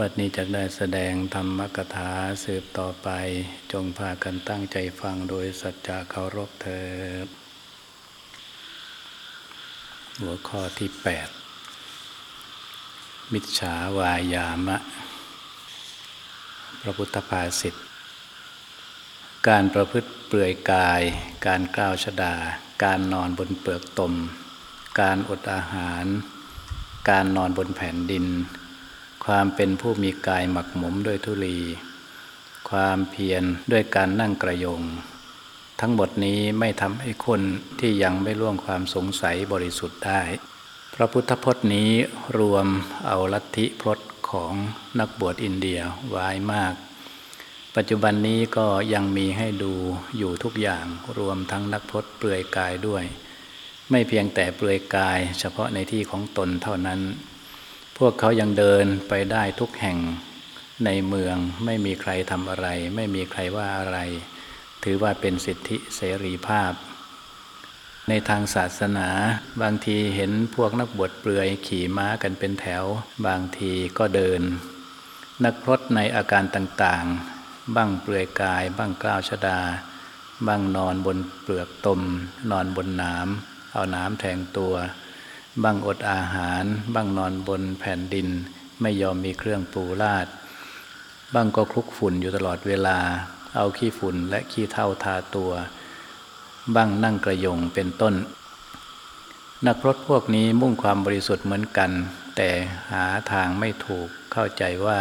บัดนี้จะได้แสดงธรรมกถาสืบต่อไป จงพากันตั้งใจฟังโดยสัจจะเคารพเถิดหัวข้อที่ 8 มิจฉาวายามะ พระพุทธภาษิตการประพฤติเปลือยกาย การกล่าวชดา การนอนบนเปลือกตม การอดอาหาร การนอนบนแผ่นดิน ความเป็นผู้มีกายหมักหมมด้วยทุลี ความเพียรด้วยการนั่งกระยง ทั้งหมดนี้ไม่ทำให้คนที่ยังไม่ล่วงความสงสัยบริสุทธิ์ได้ พระพุทธพจน์นี้รวมเอาลัทธิพจน์ของนักบวชอินเดียไว้มาก ปัจจุบันนี้ก็ยังมีให้ดูอยู่ทุกอย่างรวมทั้งนักพจน์เปลือยกายด้วย ไม่เพียงแต่เปลือยกายเฉพาะในที่ของตนเท่านั้น พวกเขายังเดินไปได้ทุกแห่งในเมืองไม่มีใครทำอะไร ไม่มีใครว่าอะไร ถือว่าเป็นสิทธิเสรีภาพ ในทางศาสนา บางทีเห็นพวกนักบวชเปลือยขี่ม้ากันเป็นแถว บางทีก็เดิน นักพรตในอาการต่างๆ บ้างเปลือยกาย บ้างกล้าวชดา บ้างนอนบนเปลือกตม นอนบนน้ำเอาน้ำแทงตัว บ้างอดอาหาร บ้างนอนบนแผ่นดิน ไม่ยอมมีเครื่องปูลาดบ้างก็คลุกฝุ่นอยู่ตลอดเวลา เอาขี้ฝุ่นและขี้เท่าทาตัว บ้างนั่งกระยงเป็นต้น นักพรตพวกนี้มุ่งความบริสุทธิ์เหมือนกัน แต่หาทางไม่ถูกเข้าใจว่า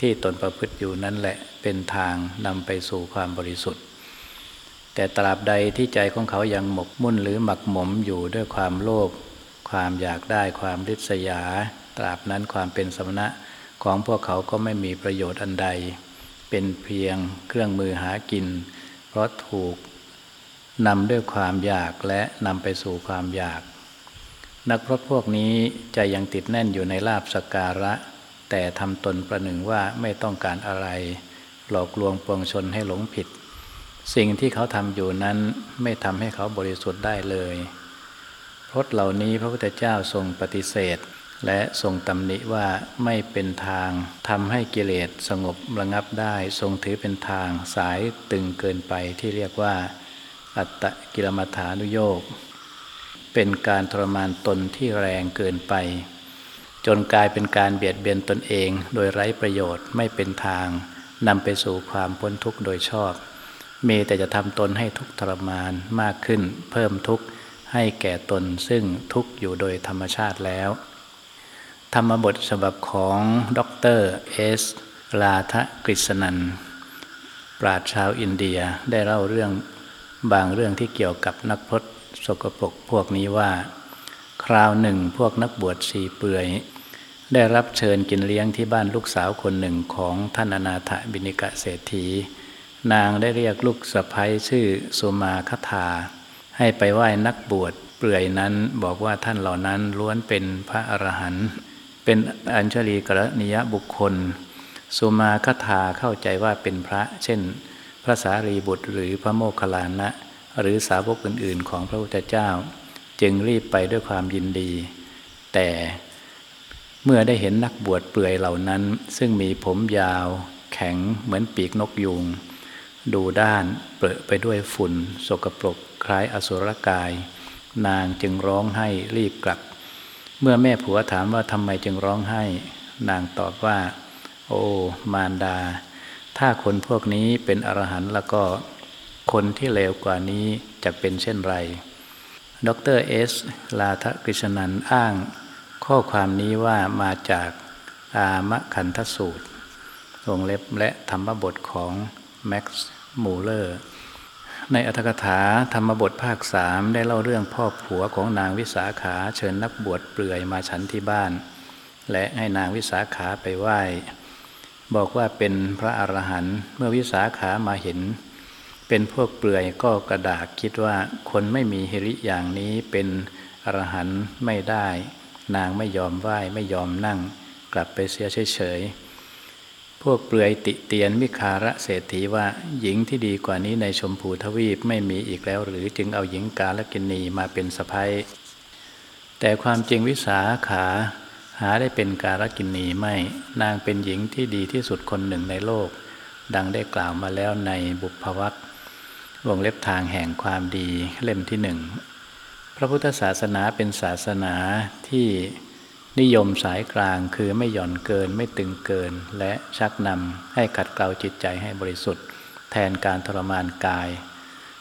ที่ตนประพฤติอยู่นั่นแหละเป็นทางนำไปสู่ความบริสุทธิ์ แต่ตราบใดที่ใจของเขายังหมกมุ่นหรือหมักหมมอยู่ด้วยความโลภ ความอยากได้ความริษยา ตราบนั้นความเป็นสมณะของพวกเขาก็ไม่มีประโยชน์อันใด เป็นเพียงเครื่องมือหากิน เพราะถูกนำด้วยความอยากและนำไปสู่ความอยาก นักพรตพวกนี้ใจยังติดแน่นอยู่ในลาบสการะ แต่ทำตนประหนึ่งว่าไม่ต้องการอะไร หลอกลวงปวงชนให้หลงผิด สิ่งที่เขาทำอยู่นั้นไม่ทำให้เขาบริสุทธิ์ได้เลย พจน์เหล่านี้พระพุทธเจ้าทรงปฏิเสธ และทรงตำหนิว่าไม่เป็นทางทำให้กิเลสสงบระงับได้ ทรงถือเป็นทางสายตึงเกินไปที่เรียกว่า อัตตกิลมัฐานุโยกเป็นการทรมานตนที่แรงเกินไป จนกลายเป็นการเบียดเบียนตนเองโดยไร้ประโยชน์ไม่เป็นทางนำไปสู่ความพ้นทุกข์โดยชอบ มีแต่จะทำตนให้ทุกข์ทรมานมากขึ้น เพิ่มทุกข์ ให้แก่ตนซึ่งทุกอยู่โดยธรรมชาติแล้ว ธรรมบทฉบับของดรเอสลาทกฤษนัน ปราชชาวอินเดียได้เล่าเรื่องบางเรื่องที่เกี่ยวกับนักพรตสกปรกพวกนี้ว่า คราวหนึ่งพวกนักบวชสีเปื่อย ได้รับเชิญกินเลี้ยงที่บ้านลูกสาวคนหนึ่งของท่านอนาถบินิกะเศรษฐี นางได้เรียกลูกสะพ้ยชื่อสุมาคธา ให้ไปไหว้นักบวชเปลือยนั้นบอกว่าท่านเหล่านั้นล้วนเป็นพระอรหันต์เป็นอัญชลีกรณียบุคคล สุมาคถาเข้าใจว่าเป็นพระ เช่น พระสารีบุตรหรือพระโมคคัลลานะ หรือสาวกอื่น ๆ ของพระพุทธเจ้า จึงรีบไปด้วยความยินดี แต่เมื่อได้เห็นนักบวชเปลือยเหล่านั้น ซึ่งมีผมยาว แข็งเหมือนปีกนกยุง ดูด้านเปรอะไปด้วยฝุ่น สกปรกคล้ายอสุรกาย นางจึงร้องให้รีบกลับ เมื่อแม่ผัวถามว่าทำไมจึงร้องไห้ นางตอบว่า โอ้ มารดา ถ้าคนพวกนี้เป็นอรหันต์แล้วก็ คนที่เลวกว่านี้จะเป็นเช่นไร ดรเอส ลาทกฤษนันอ้าง ข้อความนี้ว่ามาจากอามะคันทสูตรวงเล็บและธรรมบทของแม็กซ์ มูเลอร์ในอัธกถาธรรมบทภาคสามได้เล่าเรื่องพ่อผัวของนางวิสาขาเชิญนักบวชเปลือยมาฉันที่บ้าน และให้นางวิสาขาไปไหว้ บอกว่าเป็นพระอรหันต์เมื่อวิสาขามาเห็น เป็นพวกเปลือยก็กระดากคิดว่าคนไม่มีหิริอย่างนี้เป็นอรหันต์ไม่ได้ นางไม่ยอมไหว้ไม่ยอมนั่ง กลับไปเสียเฉยๆ วกเปลือยติเตียนมิคาระเศรษฐีว่าหญิงที่ดีกว่านี้ในชมพูทวีปไม่มีอีกแล้วหรือจึงเอาหญิงกาลกินีมาเป็นสะพ้ยแต่ความจริงวิสาขาหาได้เป็นการกินนีไม่ นางเป็นหญิงที่ดีที่สุดคนหนึ่งในโลก ดังได้กล่าวมาแล้วในบุพวัตวงเล็บทางแห่งความดีเล่มที่หนึ่ง พระพุทธศาสนาเป็นศาสนาที่ นิยมสายกลางคือไม่หย่อนเกินไม่ตึงเกิน และชักนำให้ขัดเกลาจิตใจให้บริสุทธิ์ แทนการทรมานกาย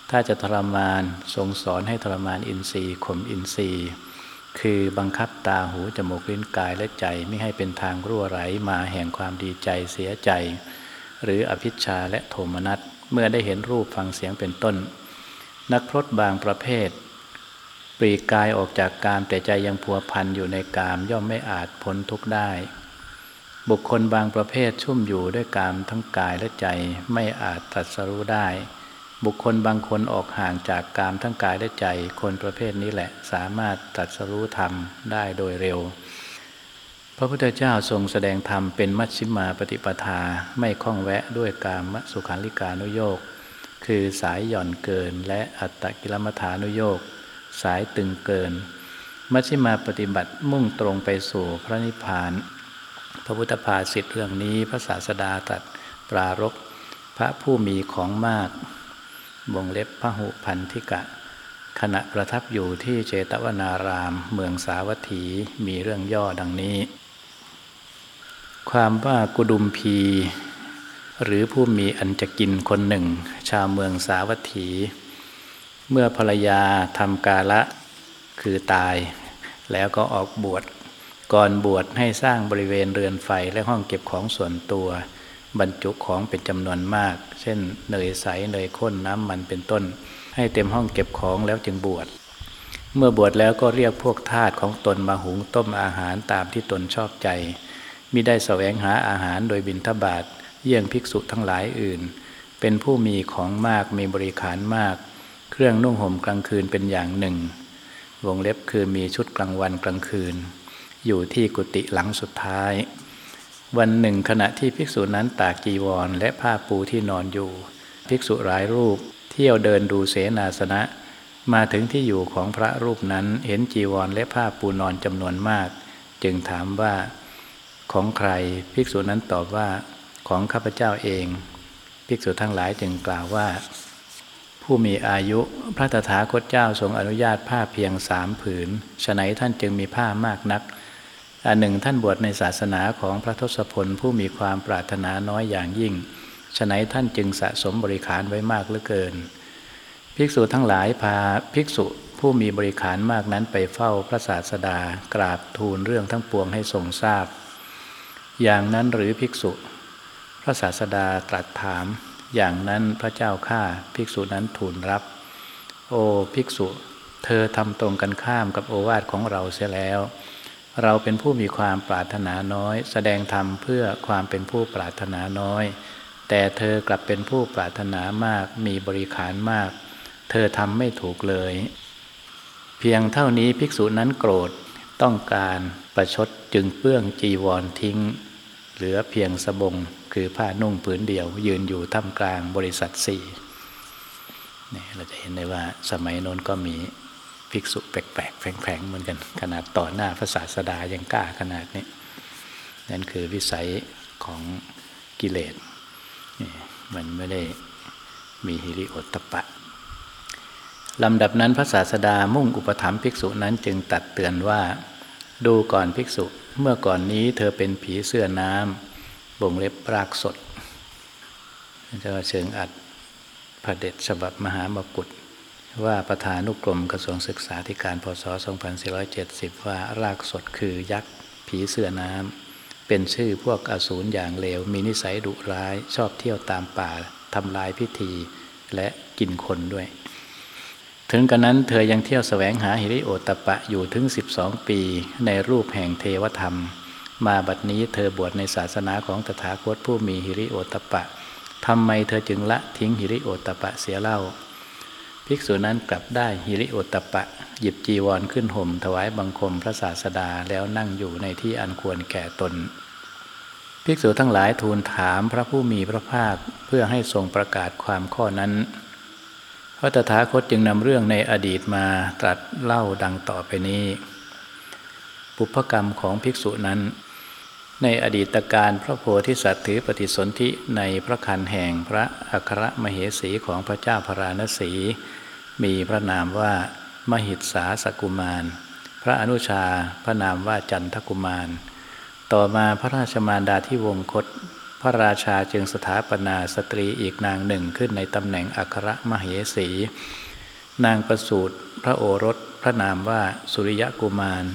ถ้าจะทรมานทรงสอนให้ทรมานอินทรีย์ข่มอินทรีย์ คือบังคับตาหูจมูกลิ้นกายและใจไม่ให้เป็นทางรั่วไหลมาแห่งความดีใจเสียใจ หรืออภิชาและโทมนัสเมื่อได้เห็นรูปฟังเสียงเป็นต้น นักพรตบางประเภท ปรีกายออกจากกามแต่ใจยังพัวพันอยู่ในกามย่อมไม่อาจพ้นทุกข์ได้ บุคคลบางประเภทชุ่มอยู่ด้วยกามทั้งกายและใจไม่อาจตรัสรู้ได้ บุคคลบางคนออกห่างจากกามทั้งกายและใจ คนประเภทนี้แหละสามารถตรัสรู้ธรรมได้โดยเร็ว พระพุทธเจ้าทรงแสดงธรรมเป็นมัชฌิมาปฏิปทาไม่คล้องแวะด้วยกามสุขันลิกานุโยกคือสายหย่อนเกินและอัตตกิลมัฐานุโยก สายตึงเกิน มัชฌิมาปฏิบัติมุ่งตรงไปสู่พระนิพพาน พระพุทธภาษิตเรื่องนี้พระศาสดาตรัสปรารกพระผู้มีของมากวงเล็บพระหุพันธิกะ ขณะประทับอยู่ที่เจตวนาราม เมืองสาวัตถีมีเรื่องย่อดังนี้ ความว่ากุดุมพี หรือผู้มีอันจะกินคนหนึ่ง ชาวเมืองสาวัตถี เมื่อภรรยาทำกาละคือตาย แล้วก็ออกบวชก่อนบวชให้สร้างบริเวณเรือนไฟและห้องเก็บของส่วนตัว บรรจุของเป็นจำนวนมาก เช่นเนยใสเนยข้นน้ำมันเป็นต้น ให้เต็มห้องเก็บของแล้วจึงบวชเมื่อบวชแล้วก็เรียกพวกทาสของตนมาหุงต้มอาหารตามที่ตนชอบใจมิได้แสวงหาอาหารโดยบินทบาทเยี่ยงภิกษุทั้งหลายอื่น เป็นผู้มีของมากมีบริขารมาก เครื่องนุ่งห่มกลางคืนเป็นอย่างหนึ่ง วงเล็บคือมีชุดกลางวันกลางคืน อยู่ที่กุฏิหลังสุดท้าย วันหนึ่งขณะที่ภิกษุนั้นตากจีวรและผ้าปูที่นอนอยู่ ภิกษุหลายรูปเที่ยวเดินดูเสนาสนะ มาถึงที่อยู่ของพระรูปนั้นเห็นจีวรและผ้าปูนอนจำนวนมาก จึงถามว่าของใครภิกษุนั้นตอบว่าของข้าพเจ้าเอง ภิกษุทั้งหลายจึงกล่าวว่า ผู้มีอายุพระตถาคตเจ้าทรงอนุญาตผ้าเพียงสามผืนฉนัยท่านจึงมีผ้ามากนักอันหนึ่งท่านบวชในศาสนาของพระทศพลผู้มีความปรารถนาน้อยอย่างยิ่งฉนั้นท่านจึงสะสมบริขารไว้มากเหลือเกิน ภิกษุทั้งหลายพาภิกษุผู้มีบริขารมากนั้นไปเฝ้าพระศาสดากราบทูลเรื่องทั้งปวงให้ทรงทราบ อย่างนั้นหรือภิกษุ พระศาสดาตรัสถาม อย่างนั้นพระเจ้าข้าภิกษุนั้นทูลรับ โอ้ภิกษุ เธอทำตรงกันข้ามกับโอวาทของเราเสียแล้ว เราเป็นผู้มีความปรารถนาน้อย แสดงธรรมเพื่อความเป็นผู้ปรารถนาน้อย แต่เธอกลับเป็นผู้ปรารถนามากมีบริขารมาก เธอทำไม่ถูกเลย เพียงเท่านี้ภิกษุนั้นโกรธต้องการประชดจึงเปื้องจีวรทิ้ง เหลือเพียงสบง คือผ้านุ่งผืนเดียว ยืนอยู่ท่ามกลางบริษัทสี่นี่เราจะเห็นได้ว่าสมัยโน้นก็มีภิกษุแปลกๆแฝงๆเหมือนกัน ขนาดต่อหน้าพระศาสดายังกล้าขนาดนี้นั่นคือวิสัยของกิเลสมันไม่ได้มีฮิริโอตปะลำดับนั้นพระศาสดามุ่งอุปถัมภ์ภิกษุนั้นจึงตัดเตือนว่า ดูก่อนภิกษุเมื่อก่อนนี้เธอเป็นผีเสื้อน้ำ บ่งเล็บปรากสดจะเชิงอัดพระเด็จฉบับมหามกุฏว่าประธานุกรมกระทรวงศึกษาธิการพศ 2470 ว่ารากสดคือยักษ์ผีเสื้อน้ำเป็นชื่อพวกอสูรอย่างเลว มีนิสัยดุร้าย ชอบเที่ยวตามป่าทำลายพิธีและกินคนด้วย ถึงกันนั้นเธอยังเที่ยวแสวงหาหิริโอตปะอยู่ถึง 12 ปี ในรูปแห่งเทวธรรม มาบัดนี้เธอบวชในศาสนาของตถาคตผู้มีหิริโอตปะทำไมเธอจึงละทิ้งหิริโอตปะเสียเล่า ภิกษุนั้นกลับได้หิริโอตปะ หยิบจีวรขึ้นห่มถวายบังคมพระศาสดาแล้วนั่งอยู่ในที่อันควรแก่ตน ภิกษุทั้งหลายทูลถามพระผู้มีพระภาคเพื่อให้ทรงประกาศความข้อนั้น พระตถาคตจึงนำเรื่องในอดีตมาตรัสเล่าดังต่อไปนี้ ปุพกรรมของภิกษุนั้น ในอดีตการพระโพธิสัตว์ถือปฏิสนธิในพระคันแห่งพระอัครมเหสีของพระเจ้าพราณสี มีพระนามว่ามหิตสาสกุมาร พระอนุชาพระนามว่าจันทกุมาร ต่อมาพระราชมารดาที่วงคต พระราชาจึงสถาปนาสตรีอีกนางหนึ่งขึ้นในตำแหน่งอัครมเหสี นางประสูตรพระโอรสพระนามว่าสุริยกุมาร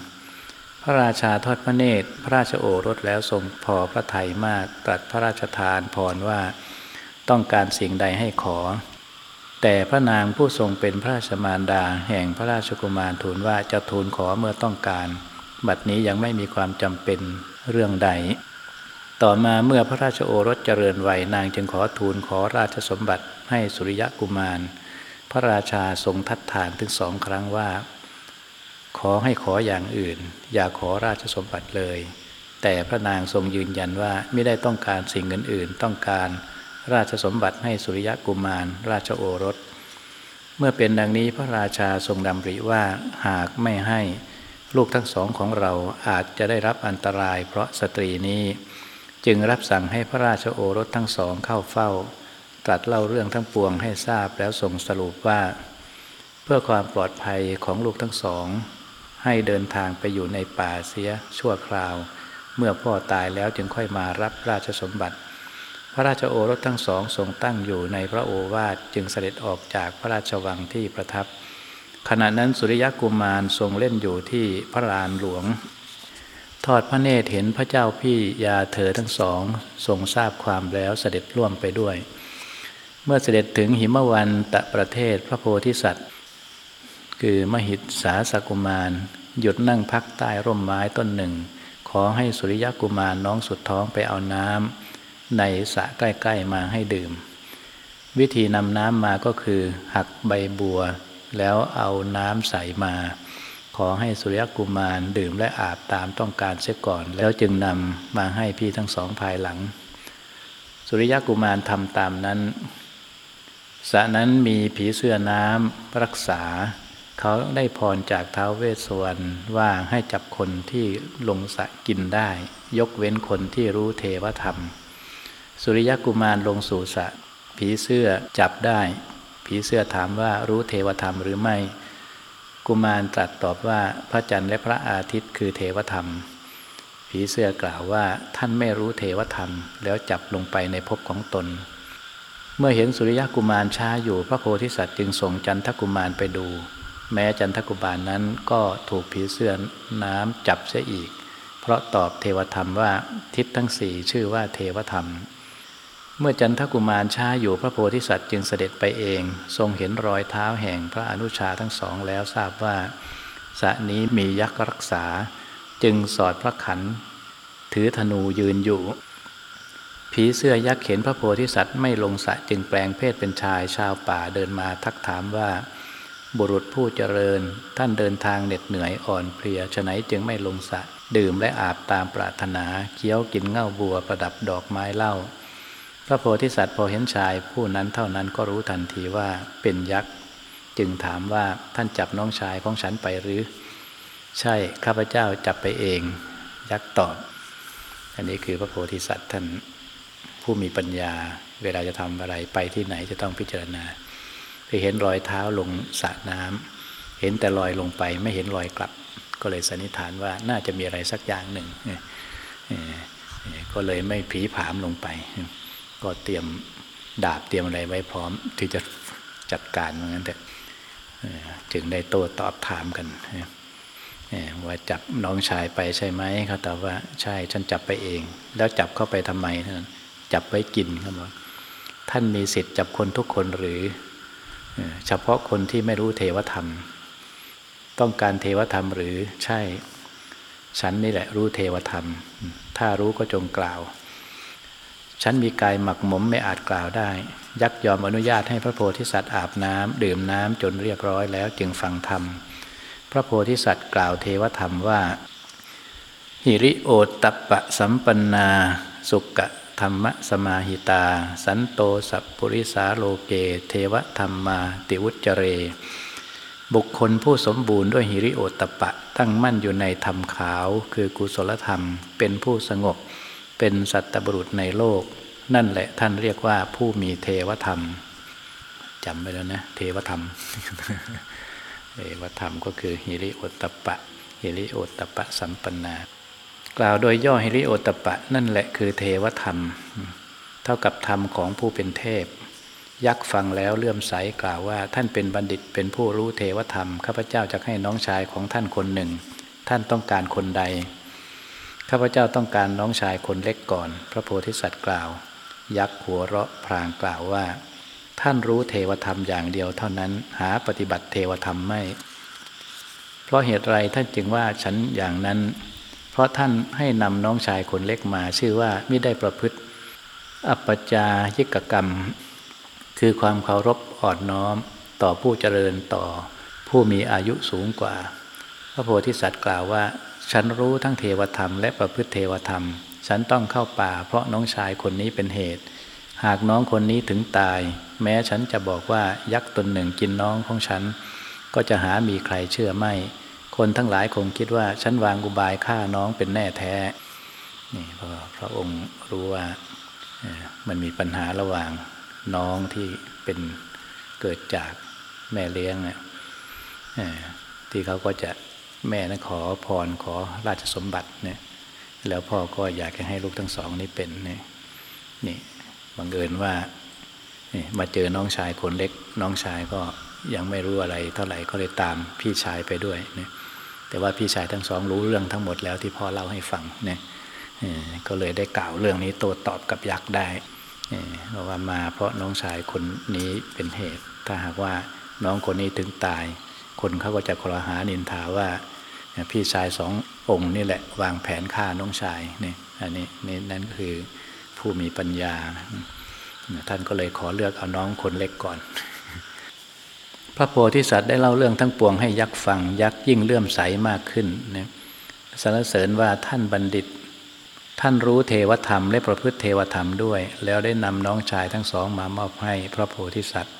พระราชาทอดพระเนตร พระราชโอรสแล้วทรงพอพระทัยมากตรัสพระราชทานพรว่าต้องการสิ่งใดให้ขอ แต่พระนางผู้ทรงเป็นพระราชมารดาแห่งพระราชกุมารทูลว่าจะทูลขอเมื่อต้องการ บัดนี้ยังไม่มีความจำเป็นเรื่องใด ต่อมาเมื่อพระราชโอรสเจริญวัยนางจึงขอทูลขอราชสมบัติให้สุริยะกุมาร พระราชาทรงทัดทานถึงสองครั้งว่า ขอให้ขออย่างอื่น อย่าขอราชสมบัติเลย แต่พระนางทรงยืนยันว่าไม่ได้ต้องการสิ่งอื่นๆ ต้องการราชสมบัติให้สุริยะกุมาร ราชโอรส เมื่อเป็นดังนี้พระราชาทรงดำริว่าหากไม่ให้ลูกทั้งสองของเราอาจจะได้รับอันตราย เพราะสตรีนี้ จึงรับสั่งให้พระราชโอรสทั้งสองเข้าเฝ้า ตรัสเล่าเรื่องทั้งปวงให้ทราบแล้วทรงสรุปว่า เพื่อความปลอดภัยของลูกทั้งสอง ให้เดินทางไปอยู่ในป่าเสียชั่วคราว เมื่อพ่อตายแล้วจึงค่อยมารับราชสมบัติ พระราชโอรสทั้งสองทรงตั้งอยู่ในพระโอวาทจึงเสด็จออกจากพระราชวังที่ประทับ ขณะนั้นสุริยกุมารทรงเล่นอยู่ที่พระลานหลวง ทอดพระเนตรเห็นพระเจ้าพี่ยาเธอทั้งสองทรงทราบความแล้วเสด็จร่วมไปด้วย เมื่อเสด็จถึงหิมวันตะประเทศพระโพธิสัตว์ คือมหิตสาสกุมาร หยุดนั่งพักใต้ร่มไม้ต้นหนึ่ง ขอให้สุริยกุมารน้องสุดท้องไปเอาน้ำในสระใกล้ ๆ มาให้ดื่ม วิธีนำน้ำมาก็คือ หักใบบัว แล้วเอาน้ำใส่มา ขอให้สุริยกุมารดื่มและอาบตามต้องการเสียก่อน แล้วจึงนำมาให้พี่ทั้งสองภายหลัง สุริยกุมารทำตามนั้นสระนั้นมีผีเสื้อน้ำรักษา เขาได้พรจากท้าวเวสสวรรณว่าให้จับคนที่ลงสะกินได้ ยกเว้นคนที่รู้เทวธรรม สุริยกุมารลงสู่สะ ผีเสื้อจับได้ ผีเสื้อถามว่ารู้เทวธรรมหรือไม่ กุมารตรัสตอบว่าพระจันทร์และพระอาทิตย์คือเทวธรรม ผีเสื้อกล่าวว่าท่านไม่รู้เทวธรรม แล้วจับลงไปในภพของตนเมื่อเห็นสุริยกุมารช้าอยู่พระโพธิสัตว์จึงส่งจันทกุมารไปดู แม้จันทกุบาลนนั้นก็ถูกผีเสื้อน้ำจับเสียอีก เพราะตอบเทวธรรมว่าทิศทั้งสี่ชื่อว่าเทวธรรม เมื่อจันทกุมารช้าอยู่พระโพธิสัตว์จึงเสด็จไปเอง ทรงเห็นรอยเท้าแห่งพระอนุชาทั้งสองแล้วทราบว่าสระนี้มียักษ์รักษา จึงสอดพระขัน ถือธนูยืนอยู่ ผีเสื้อยักษ์เห็นพระโพธิสัตว์ไม่ลงสะจึงแปลงเพศเป็นชายชาวป่าเดินมาทักถามว่า บุรุษผู้เจริญ ท่านเดินทางเหน็ดเหนื่อยอ่อนเพลียฉะไหนจึงไม่ลงสะ ดื่มและอาบตามปรารถนาเคี้ยวกินเง่าบัวประดับดอกไม้เล่า พระโพธิสัตว์พอเห็นชายผู้นั้นเท่านั้นก็รู้ทันทีว่าเป็นยักษ์จึงถามว่าท่านจับน้องชายของฉันไปหรือ ใช่ข้าพเจ้าจับไปเอง ยักษ์ตอบ อันนี้คือพระโพธิสัตว์ท่านผู้มีปัญญา เวลาจะทำอะไรไปที่ไหนจะต้องพิจารณา ไปเห็นรอยเท้าลงสระน้ำเห็นแต่รอยลงไปไม่เห็นรอยกลับ ก็เลยสันนิษฐานว่าน่าจะมีอะไรสักอย่างหนึ่งก็เลยไม่ผีผามลงไป ก็เตรียมดาบเตรียมอะไรไว้พร้อม ที่จะจัดการเหมือนกันแต่จึงได้โต้ตอบถามกันว่าจับน้องชายไปใช่ไหมเขาตอบว่าใช่ฉันจับไปเอง แล้วจับเข้าไปทำไมท่านจับไว้กินเขาบอกท่านมีสิทธิ์จับคนทุกคนหรือ เฉพาะคนที่ไม่รู้เทวธรรม ต้องการเทวธรรมหรือใช่ ฉันนี่แหละรู้เทวธรรม ถ้ารู้ก็จงกล่าว ฉันมีกายหมักหมมไม่อาจกล่าวได้ ยักยอมอนุญาตให้พระโพธิสัตว์อาบน้ำดื่มน้ำจนเรียบร้อยแล้วจึงฟังธรรม พระโพธิสัตว์กล่าวเทวธรรมว่า หิริโอตตปะสัมปันนา สุกะ ธรรมสมาหิตา สันโตสัพปุริสาโลเก เทวธรรมมาติวุจเร บุคคลผู้สมบูรณ์ด้วยหิริโอตตปะ ตั้งมั่นอยู่ในธรรมขาว คือกุศลธรรม เป็นผู้สงบ เป็นสัตตบุรุษในโลก นั่นแหละท่านเรียกว่าผู้มีเทวธรรมจำไปแล้วนะ เทวธรรมเทวธรรมก็คือหิริโอตตปะหิริโอตตปะสัมปนนา กล่าวโดยย่อหิริโอตปะ นั่นแหละคือเทวธรรม เท่ากับธรรมของผู้เป็นเทพ ยักษ์ฟังแล้วเลื่อมใสกล่าวว่าท่านเป็นบัณฑิตเป็นผู้รู้เทวธรรม ข้าพเจ้าจะให้น้องชายของท่านคนหนึ่ง ท่านต้องการคนใด ข้าพเจ้าต้องการน้องชายคนเล็กก่อน พระโพธิสัตว์กล่าว ยักษ์หัวเราะพรางกล่าวว่า ท่านรู้เทวธรรมอย่างเดียวเท่านั้นหาปฏิบัติเทวธรรมไม่ เพราะเหตุไรท่านจึงว่าฉันอย่างนั้น ราะท่านให้นำน้องชายคนเล็กมา ชื่อว่าไม่ได้ประพฤติ อัปปจายิกกรรม คือความเคารพอ่อนน้อมต่อผู้เจริญต่อผู้มีอายุสูงกว่า พระโพธิสัตว์กล่าวว่า ฉันรู้ทั้งเทวธรรมและประพฤติเทวธรรม ฉันต้องเข้าป่า เพราะน้องชายคนนี้เป็นเหตุ หากน้องคนนี้ถึงตาย แม้ฉันจะบอกว่ายักษ์ตนหนึ่งกินน้องของฉัน ก็จะหามีใครเชื่อไม่ คนทั้งหลายคงคิดว่าฉันวางอุบายฆ่าน้องเป็นแน่แท้ นี่พอพระองค์รู้ว่ามันมีปัญหาระหว่างน้องที่เป็นเกิดจากแม่เลี้ยงเนี่ยที่เขาก็จะแม่นั้นขอพรขอราชสมบัติเนี่ย แล้วพ่อก็อยากให้ลูกทั้งสองนี้เป็นเนี่ยนี่บังเอิญว่ามาเจอน้องชายคนเล็ก น้องชายก็ยังไม่รู้อะไรเท่าไหร่ก็เลยตามพี่ชายไปด้วยเนี่ย แต่ว่าพี่ชายทั้งสองรู้เรื่องทั้งหมดแล้วที่พ่อเล่าให้ฟังเนี่ยก็เลยได้กล่าวเรื่องนี้โต้ตอบกับยักษ์ได้เพราะว่ามาเพราะน้องชายคนนี้เป็นเหตุ ถ้าหากว่าน้องคนนี้ถึงตาย คนเขาก็จะคลหานินทาว่าพี่ชายสององค์นี่แหละวางแผนฆ่าน้องชายนี่อันนี้นี่นั่นคือผู้มีปัญญา ท่านก็เลยขอเลือกเอาน้องคนเล็กก่อน พระโพธิสัตว์ได้เล่าเรื่องทั้งปวงให้ยักษ์ฟัง ยักษ์ยิ่งเลื่อมใสมากขึ้นนะสรรเสริญว่าท่านบัณฑิต ท่านรู้เทวธรรมและประพฤติเทวธรรมด้วย แล้วได้นำน้องชายทั้งสองมามอบให้พระโพธิสัตว์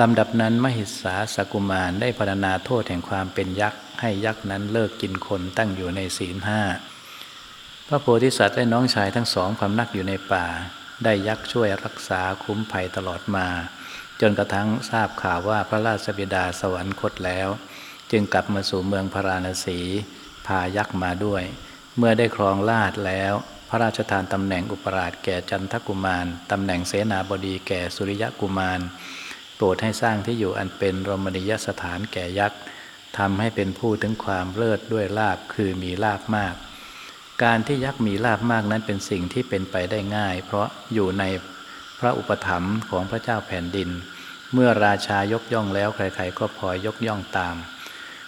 ลำดับนั้นมหิสาสกุมารได้พรรณนาโทษแห่งความเป็นยักษ์ ให้ยักษ์นั้นเลิกกินคนตั้งอยู่ในศีลห้าพระโพธิสัตว์และน้องชายทั้งสองพำนักอยู่ในป่า ได้ยักษ์ช่วยรักษาคุ้มภัยตลอดมา จนกระทั่งทราบข่าวว่าพระราชบิดาสวรรคตแล้ว จึงกลับมาสู่เมืองพาราณสี พายักษ์มาด้วย เมื่อได้ครองราชแล้ว พระราชทานตำแหน่งอุปราชแก่จันทกุมารตำแหน่งเสนาบดีแก่สุริยกุมาร โปรดให้สร้างที่อยู่อันเป็นรมณียสถานแก่ยักษ์ทำให้เป็นผู้ถึงความเลิศด้วยลาบคือมีลาบมาก การที่ยักษ์มีลาบมากนั้นเป็นสิ่งที่เป็นไปได้ง่าย เพราะอยู่ใน พระอุปถัมภ์ของพระเจ้าแผ่นดิน เมื่อราชายกย่องแล้วใครๆ ก็พลอยยกย่องตาม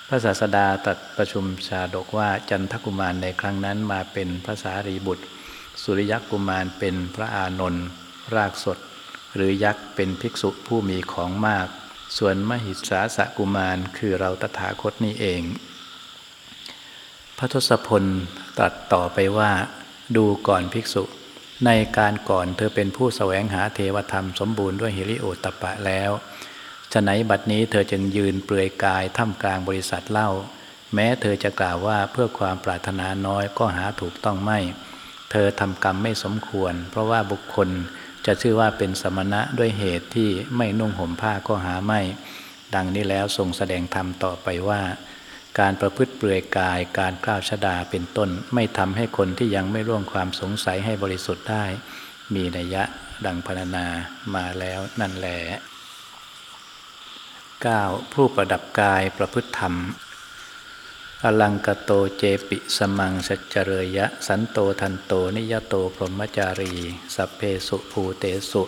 พระศาสดาตรัสประชุมชาดกว่าจันทกุมารในครั้งนั้นมาเป็นพระสารีบุตร สุริยกุมารเป็นพระอานนท์รากสด หรือยักษ์เป็นภิกษุผู้มีของมาก ส่วนมหิสาสกุมารคือเราตถาคตนี้เอง พระทศพลตรัสต่อไปว่า ดูก่อนภิกษุ ในการก่อนเธอเป็นผู้แสวงหาเทวธรรมสมบูรณ์ด้วยฮิริโอตปะแล้วฉะไหนบัดนี้เธอจึงยืนเปลือยกายท่ามกลางบริษัทเล่า แม้เธอจะกล่าวว่าเพื่อความปรารถนาน้อยก็หาถูกต้องไม่ เธอทำกรรมไม่สมควร เพราะว่าบุคคลจะชื่อว่าเป็นสมณะด้วยเหตุที่ไม่นุ่งห่มผ้าก็หาไม่ ดังนี้แล้วทรงแสดงธรรมต่อไปว่า การประพฤติเปลือยกาย การกล้าวชดาเป็นต้น ไม่ทำให้คนที่ยังไม่ร่วงความสงสัยให้บริสุทธิ์ได้ มีนัยยะดังพรรณนามาแล้วนั่นแหละ 9. ผู้ประดับกายประพฤติธรรม อลังกโตเจปิสมังสัจเรยะ สันโตทันโตนิยโตพรหมจารี สัพเพสุภูเตสุ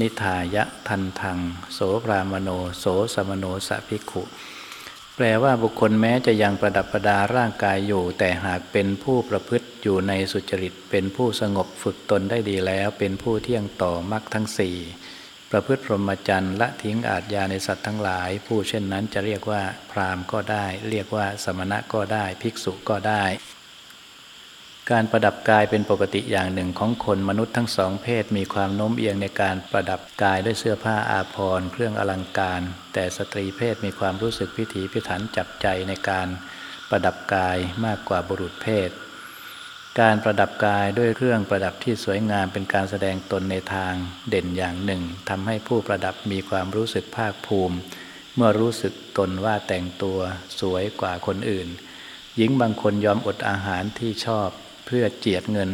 นิทายะทันทัง โสพรามโน โสสมโนสัพิขุ แปลว่าบุคคลแม้จะยังประดับประดาร่างกายอยู่ แต่หากเป็นผู้ประพฤติอยู่ในสุจริต เป็นผู้สงบฝึกตนได้ดีแล้ว เป็นผู้เที่ยงต่อมรรคทั้งสี่ประพฤติพรหมจรรย์ละทิ้งอาทยาในสัตว์ทั้งหลาย ผู้เช่นนั้นจะเรียกว่าพราหมณ์ก็ได้ เรียกว่าสมณะก็ได้ ภิกษุก็ได้ การประดับกายเป็นปกติอย่างหนึ่งของคนมนุษย์ทั้งสองเพศมีความโน้มเอียงในการประดับกายด้วยเสื้อผ้าอาภรณ์เครื่องอลังการ แต่สตรีเพศมีความรู้สึกพิถีพิถันจับใจในการประดับกายมากกว่าบุรุษเพศ การประดับกายด้วยเครื่องประดับที่สวยงามเป็นการแสดงตนในทางเด่นอย่างหนึ่งทำให้ผู้ประดับมีความรู้สึกภาคภูมิ เมื่อรู้สึกตนว่าแต่งตัวสวยกว่าคนอื่น หญิงบางคนยอมอดอาหารที่ชอบ เพื่อเจียดเงิน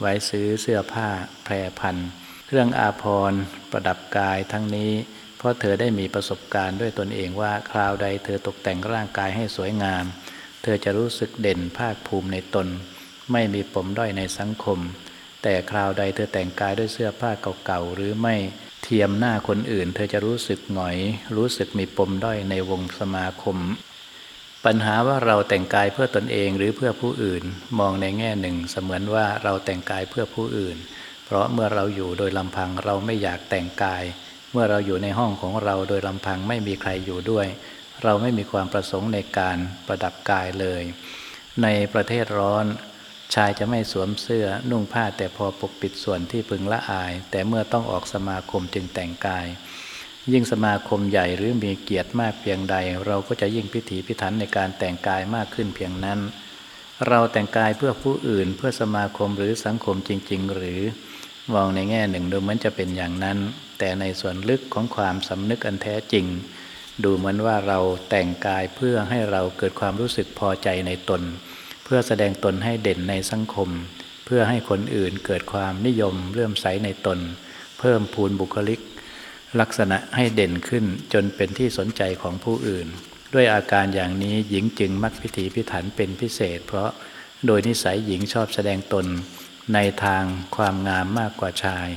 ไว้ซื้อเสื้อผ้าแพรพัน เครื่องอาภรณ์ประดับกายทั้งนี้ เพราะเธอได้มีประสบการณ์ด้วยตนเองว่าคราวใดเธอตกแต่งร่างกายให้สวยงาม เธอจะรู้สึกเด่นภาคภูมิในตน ไม่มีปมด้อยในสังคม แต่คราวใดเธอแต่งกายด้วยเสื้อผ้าเก่าๆหรือไม่เทียมหน้าคนอื่น เธอจะรู้สึกหงอย รู้สึกมีปมด้อยในวงสมาคม ปัญหาว่าเราแต่งกายเพื่อตนเองหรือเพื่อผู้อื่น มองในแง่หนึ่ง เสมือนว่าเราแต่งกายเพื่อผู้อื่น เพราะเมื่อเราอยู่โดยลำพังเราไม่อยากแต่งกาย เมื่อเราอยู่ในห้องของเราโดยลำพังไม่มีใครอยู่ด้วย เราไม่มีความประสงค์ในการประดับกายเลย ในประเทศร้อน ชายจะไม่สวมเสื้อนุ่งผ้าแต่พอปกปิดส่วนที่พึงละอาย แต่เมื่อต้องออกสมาคมจึงแต่งกาย ยิ่งสมาคมใหญ่หรือมีเกียรติมากเพียงใด เราก็จะยิ่งพิถีพิถันในการแต่งกายมากขึ้นเพียงนั้น เราแต่งกายเพื่อผู้อื่นเพื่อสมาคมหรือสังคมจริง ๆ หรือมองในแง่หนึ่งดูเหมือนจะเป็นอย่างนั้น แต่ในส่วนลึกของความสำนึกอันแท้จริง ดูเหมือนว่าเราแต่งกายเพื่อให้เราเกิดความรู้สึกพอใจในตน เพื่อแสดงตนให้เด่นในสังคม เพื่อให้คนอื่นเกิดความนิยมเลื่อมใสในตน เพิ่มพูนบุคลิก ลักษณะให้เด่นขึ้นจนเป็นที่สนใจของผู้อื่น ด้วยอาการอย่างนี้หญิงจึงมักพิถีพิถันเป็นพิเศษ เพราะโดยนิสัยหญิงชอบแสดงตน ในทางความงามมากกว่าชาย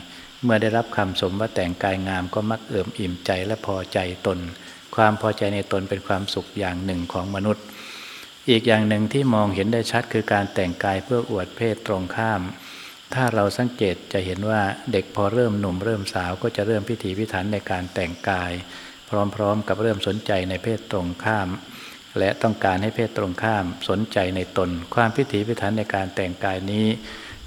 เมื่อได้รับคำชมว่าแต่งกายงามก็มักเอิ่มอิ่มใจและพอใจตน ความพอใจในตนเป็นความสุขอย่างหนึ่งของมนุษย์ อีกอย่างหนึ่งที่มองเห็นได้ชัดคือการแต่งกายเพื่ออวดเพศตรงข้าม ถ้าเราสังเกตจะเห็นว่าเด็กพอเริ่มหนุ่มเริ่มสาวก็จะเริ่มพิถีพิถันในการแต่งกาย พร้อมๆ กับเริ่มสนใจในเพศตรงข้าม และต้องการให้เพศตรงข้ามสนใจในตน ความพิถีพิถันในการแต่งกายนี้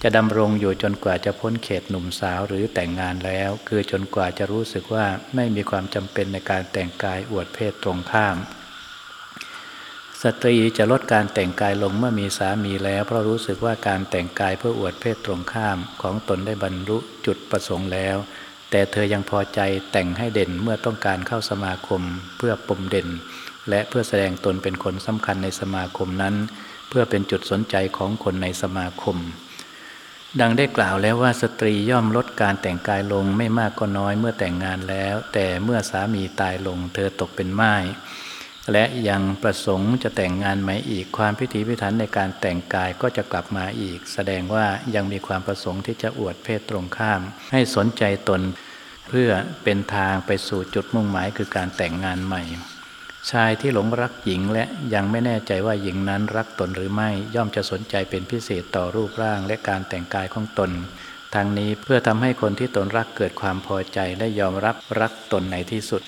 จะดำรงอยู่จนกว่าจะพ้นเขตหนุ่มสาวหรือแต่งงานแล้ว คือจนกว่าจะรู้สึกว่าไม่มีความจำเป็นในการแต่งกายอวดเพศตรงข้าม สตรีจะลดการแต่งกายลงเมื่อมีสามีแล้ว เพราะรู้สึกว่าการแต่งกายเพื่ออวดเพศตรงข้ามของตนได้บรรลุจุดประสงค์แล้ว แต่เธอยังพอใจแต่งให้เด่นเมื่อต้องการเข้าสมาคมเพื่อปมเด่น และเพื่อแสดงตนเป็นคนสำคัญในสมาคมนั้น เพื่อเป็นจุดสนใจของคนในสมาคม ดังได้กล่าวแล้วว่าสตรีย่อมลดการแต่งกายลงไม่มากก็น้อยเมื่อแต่งงานแล้ว แต่เมื่อสามีตายลง เธอตกเป็นไม้ และยังประสงค์จะแต่งงานไหม่อีกความพิถีพิถันในการแต่งกายก็จะกลับมาอีก แสดงว่ายังมีความประสงค์ที่จะอวดเพศตรงข้าม ให้สนใจตน เพื่อเป็นทางไปสู่จุดมุ่งหมายคือการแต่งงานใหม่ ชายที่หลงรักหญิงและยังไม่แน่ใจว่าหญิงนั้นรักตนหรือไม่ย่อมจะสนใจเป็นพิเศษต่อรูปร่างและการแต่งกายของตนทางนี้เพื่อทำให้คนที่ตนรักเกิดความพอใจและยอมรับรักตนในที่สุด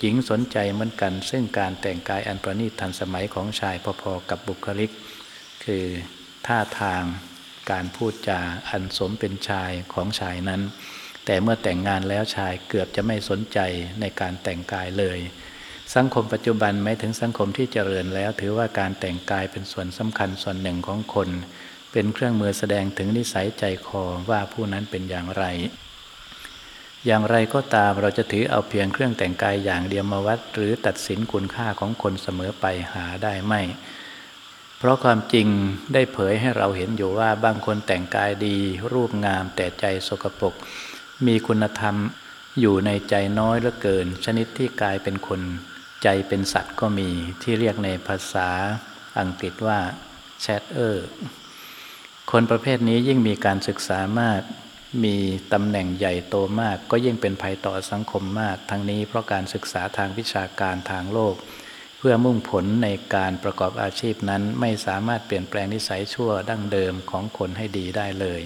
หญิงสนใจเหมือนกัน ซึ่งการแต่งกายอันประณีตทันสมัยของชายพอๆกับบุคลิก คือท่าทางการพูดจาอันสมเป็นชายของชายนั้น แต่เมื่อแต่งงานแล้วชายเกือบจะไม่สนใจในการแต่งกายเลย สังคมปัจจุบันไม่ถึงสังคมที่เจริญแล้ว ถือว่าการแต่งกายเป็นส่วนสำคัญส่วนหนึ่งของคน เป็นเครื่องมือแสดงถึงนิสัยใจคอว่าผู้นั้นเป็นอย่างไร อย่างไรก็ตามเราจะถือเอาเพียงเครื่องแต่งกายอย่างเดียวมาวัด หรือตัดสินคุณค่าของคนเสมอไปหาได้ไม่ เพราะความจริงได้เผยให้เราเห็นอยู่ว่าบางคนแต่งกายดี รูปงามแต่ใจสกปรกมีคุณธรรมอยู่ในใจน้อยเหลือเกิน ชนิดที่กลายเป็นคน ใจเป็นสัตว์ก็มีที่เรียกในภาษาอังกฤษว่าแชทเออร์คนประเภทนี้ยิ่งมีการศึกษามาก มีตำแหน่งใหญ่โตมาก ก็ยิ่งเป็นภัยต่อสังคมมาก ทั้งนี้เพราะการศึกษาทางวิชาการทางโลก เพื่อมุ่งผลในการประกอบอาชีพนั้นไม่สามารถเปลี่ยนแปลงนิสัยชั่วดั้งเดิมของคนให้ดีได้เลย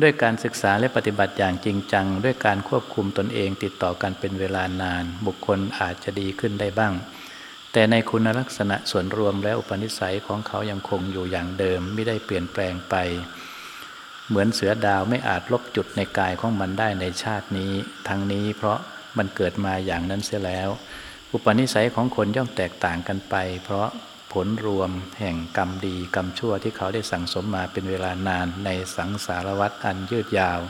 ด้วยการศึกษาและปฏิบัติอย่างจริงจัง ด้วยการควบคุมตนเองติดต่อกันเป็นเวลานาน บุคคลอาจจะดีขึ้นได้บ้าง แต่ในคุณลักษณะส่วนรวมและอุปนิสัยของเขายังคงอยู่อย่างเดิมไม่ได้เปลี่ยนแปลงไป เหมือนเสือดาวไม่อาจลบจุดในกายของมันได้ในชาตินี้ ทั้งนี้เพราะมันเกิดมาอย่างนั้นเสียแล้ว อุปนิสัยของคนย่อมแตกต่างกันไป เพราะผลรวมแห่งกรรมดีกรรมชั่วที่เขาได้สั่งสมมาเป็นเวลานานในสังสารวัฏอันยืดยาว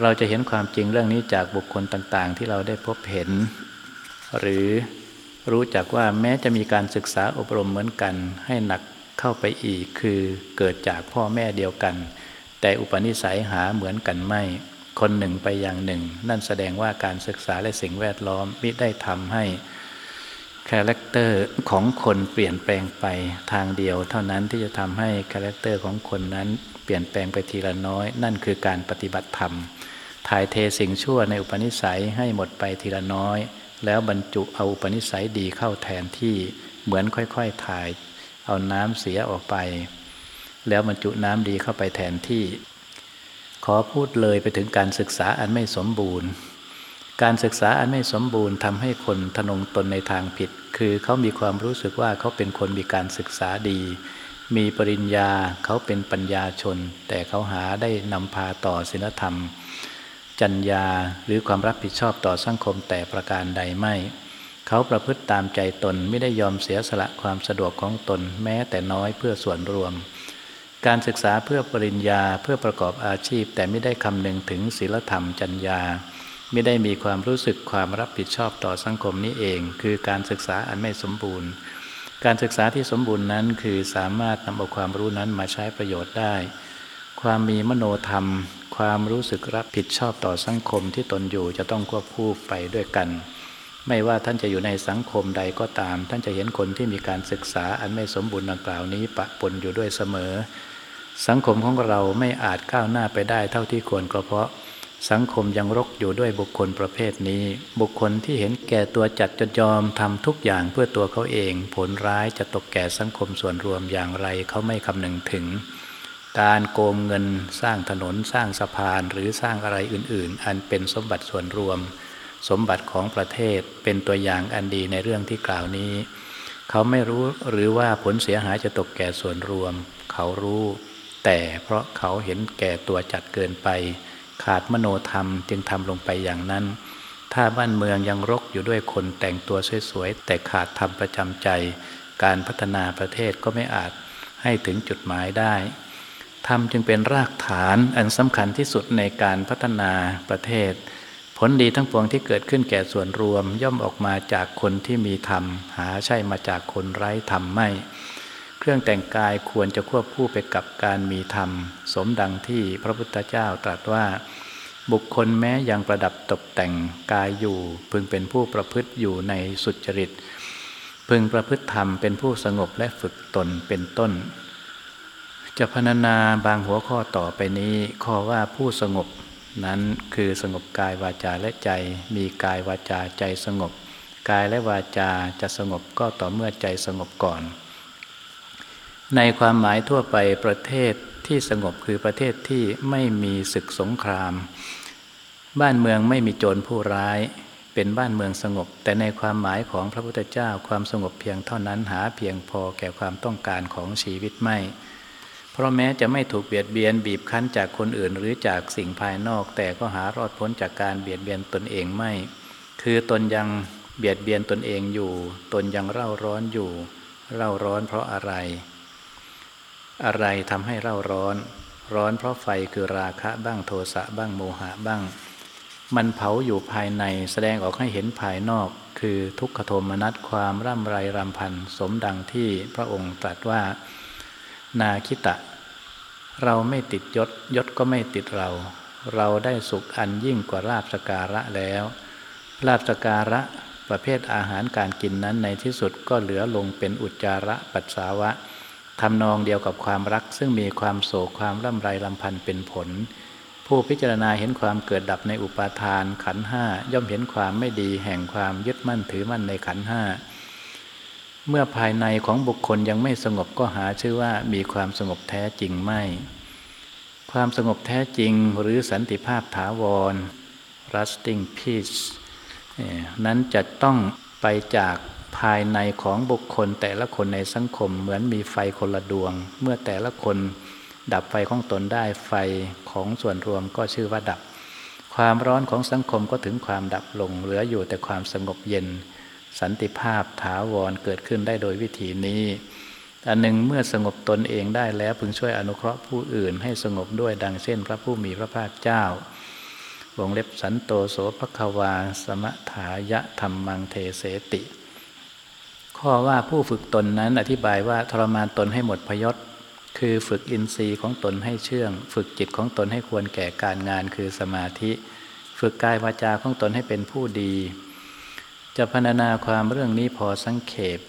เราจะเห็นความจริงเรื่องนี้จากบุคคลต่างๆ ที่เราได้พบเห็น หรือรู้จักว่าแม้จะมีการศึกษาอบรมเหมือนกันให้หนักเข้าไปอีกคือเกิดจากพ่อแม่เดียวกัน แต่อุปนิสัยหาเหมือนกันไม่ คนหนึ่งไปอย่างหนึ่ง นั่นแสดงว่าการศึกษาและสิ่งแวดล้อมมิได้ทำให้ character ของคนเปลี่ยนแปลงไปทางเดียว เท่านั้นที่จะทำให้ character ของคนนั้นเปลี่ยนแปลงไปทีละน้อย นั่นคือการปฏิบัติธรรม ถ่ายเทสิ่งชั่วในอุปนิสัยให้หมดไปทีละน้อย แล้วบรรจุเอาอุปนิสัยดีเข้าแทนที่เหมือนค่อยๆถ่าย เอาน้ำเสียออกไป แล้วบรรจุน้ำดีเข้าไปแทนที่ ขอพูดเลยไปถึงการศึกษาอันไม่สมบูรณ์ การศึกษาอันไม่สมบูรณ์ทำให้คนทนงตนในทางผิด คือเขามีความรู้สึกว่าเขาเป็นคนมีการศึกษาดี มีปริญญาเขาเป็นปัญญาชน แต่เขาหาได้นำพาต่อศีลธรรม จัญญาหรือความรับผิดชอบต่อสังคมแต่ประการใดไม่เขาประพฤติตามใจตนไม่ได้ยอมเสียสละความสะดวกของตนแม้แต่น้อยเพื่อส่วนรวม การศึกษาเพื่อปริญญาเพื่อประกอบอาชีพ แต่ไม่ได้คำนึงถึงศีลธรรมจัญญา ไม่ได้มีความรู้สึกความรับผิดชอบต่อสังคมนี้เอง คือการศึกษาอันไม่สมบูรณ์ การศึกษาที่สมบูรณ์นั้นคือสามารถนำเอาความรู้นั้นมาใช้ประโยชน์ได้ ความมีมโนธรรม ความรู้สึกรับผิดชอบต่อสังคมที่ตนอยู่จะต้องควบคู่ไปด้วยกัน ไม่ว่าท่านจะอยู่ในสังคมใดก็ตาม ท่านจะเห็นคนที่มีการศึกษาอันไม่สมบูรณ์ดังกล่าวนี้ปะปนอยู่ด้วยเสมอ สังคมของเราไม่อาจก้าวหน้าไปได้เท่าที่ควรก็เพราะสังคมยังรกอยู่ด้วยบุคคลประเภทนี้ บุคคลที่เห็นแก่ตัวจัดจดยอมทำทุกอย่างเพื่อตัวเขาเอง ผลร้ายจะตกแก่สังคมส่วนรวมอย่างไรเขาไม่คำนึงถึง การโกงเงินสร้างถนนสร้างสะพานหรือสร้างอะไรอื่น ๆ อันเป็นสมบัติส่วนรวม สมบัติของประเทศเป็นตัวอย่างอันดีในเรื่องที่กล่าวนี้ เขาไม่รู้หรือว่าผลเสียหายจะตกแก่ส่วนรวม เขารู้ แต่เพราะเขาเห็นแก่ตัวจัดเกินไป ขาดมโนธรรมจึงทำลงไปอย่างนั้น ถ้าบ้านเมืองยังรกอยู่ด้วยคนแต่งตัวสวยๆแต่ขาดธรรมประจำใจ การพัฒนาประเทศก็ไม่อาจให้ถึงจุดหมายได้ธรรมจึงเป็นรากฐานอันสำคัญที่สุดในการพัฒนาประเทศ ผลดีทั้งปวงที่เกิดขึ้นแก่ส่วนรวม ย่อมออกมาจากคนที่มีธรรม หาใช่มาจากคนไร้ธรรมไม่ เครื่องแต่งกายควรจะควบคู่ไปกับการมีธรรม สมดังที่พระพุทธเจ้าตรัสว่า บุคคลแม้ยังประดับตกแต่งกายอยู่ พึงเป็นผู้ประพฤติอยู่ในสุจริต พึงประพฤติธรรมเป็นผู้สงบและฝึกตนเป็นต้นจะพรรณนาบางหัวข้อต่อไปนี้ข้อว่าผู้สงบ นั้นคือสงบกายวาจาและใจ มีกายวาจาใจสงบ กายและวาจาจะสงบก็ต่อเมื่อใจสงบก่อน ในความหมายทั่วไปประเทศที่สงบคือประเทศที่ไม่มีศึกสงคราม บ้านเมืองไม่มีโจรผู้ร้าย เป็นบ้านเมืองสงบ แต่ในความหมายของพระพุทธเจ้าความสงบเพียงเท่านั้นหาเพียงพอแก่ความต้องการของชีวิตไม่ เพราะแม้จะไม่ถูกเบียดเบียนบีบคั้นจากคนอื่นหรือจากสิ่งภายนอก แต่ก็หารอดพ้นจากการเบียดเบียนตนเองไม่ คือตนยังเบียดเบียนตนเองอยู่ ตนยังเร่าร้อนอยู่ เร่าร้อนเพราะอะไร อะไรทำให้เร่าร้อน ร้อนเพราะไฟคือราคะบ้างโทสะบ้างโมหะบ้าง มันเผาอยู่ภายในแสดงออกให้เห็นภายนอก คือทุกขโทมนัสความร่ำไรรำพันสมดังที่พระองค์ตรัสว่า นาคิตะ เราไม่ติดยศยศก็ไม่ติดเรา เราได้สุขอันยิ่งกว่าราบสการะแล้วลาบสการะประเภทอาหารการกินนั้นในที่สุดก็เหลือลงเป็นอุจจาระปัสสาวะทำนองเดียวกับความรัก ซึ่งมีความโศกความร่ำไรลำพันเป็นผล ผู้พิจารณาเห็นความเกิดดับในอุปาทานขันห้าย่อมเห็นความไม่ดีแห่งความยึดมั่นถือมั่นในขันห้า เมื่อภายในของบุคคลยังไม่สงบก็หาชื่อว่ามีความสงบแท้จริงไม่ ความสงบแท้จริงหรือสันติภาพถาวร lasting peace นั้นจะต้องไปจากภายในของบุคคลแต่ละคนในสังคมเหมือนมีไฟคนละดวง เมื่อแต่ละคนดับไฟของตนได้ไฟของส่วนรวมก็ชื่อว่าดับ ความร้อนของสังคมก็ถึงความดับลง เหลืออยู่แต่ความสงบเย็น สันติภาพถาวรเกิดขึ้นได้โดยวิธีนี้ อันหนึ่งเมื่อสงบตนเองได้แล้วพึงช่วยอนุเคราะห์ผู้อื่นให้สงบด้วยดังเช่น พระผู้มีพระภาคเจ้าวงเล็บสันโตโสภควา สมถายะธรรมังเทเสติ ข้อว่าผู้ฝึกตนนั้นอธิบายว่าทรมานตนให้หมดพยศ คือฝึกอินทรีย์ของตนให้เชื่อง ฝึกจิตของตนให้ควรแก่การงานคือสมาธิ ฝึกกายวาจาของตนให้เป็นผู้ดี จะพรรณนาความเรื่องนี้พอสังเขป